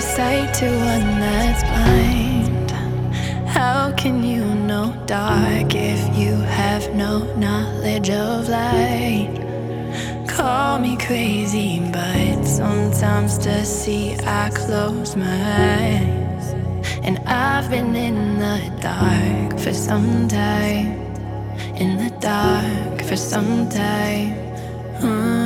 sight to one that's blind. How can you know dark if you have no knowledge of light? Call me crazy, but sometimes to see I close my eyes. And I've been in the dark for some time, in the dark for some time. Uh-uh.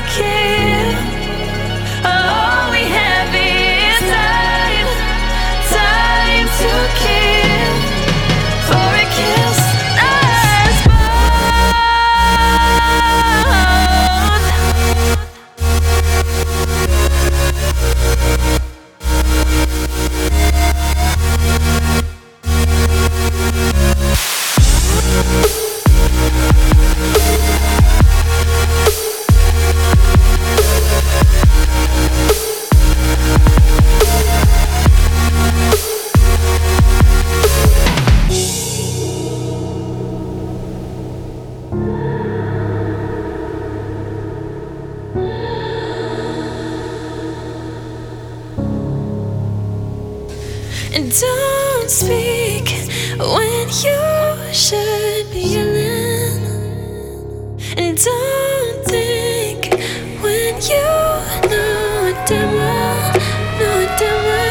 okay And don't speak when you should be yelling. And don't think when you know damn well, know damn well.